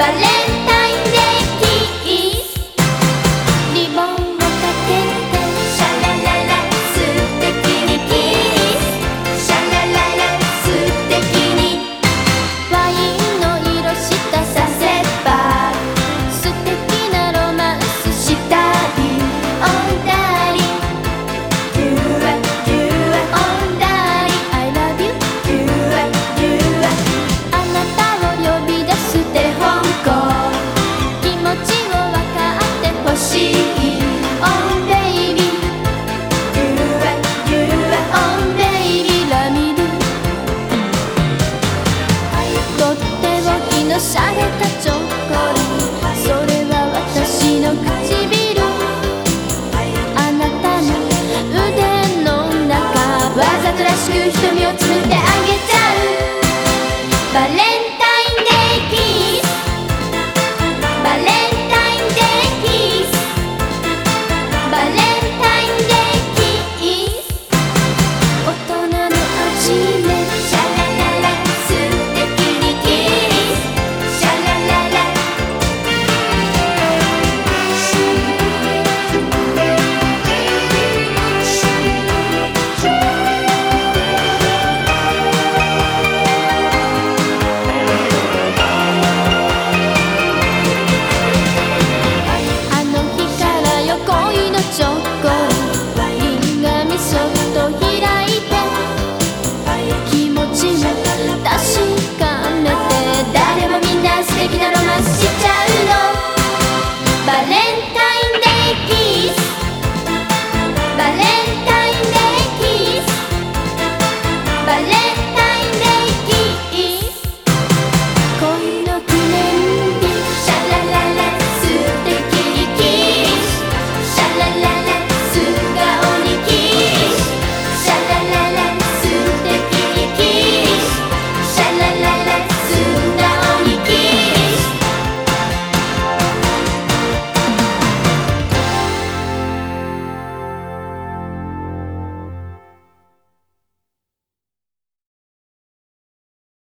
ballet. 気持ち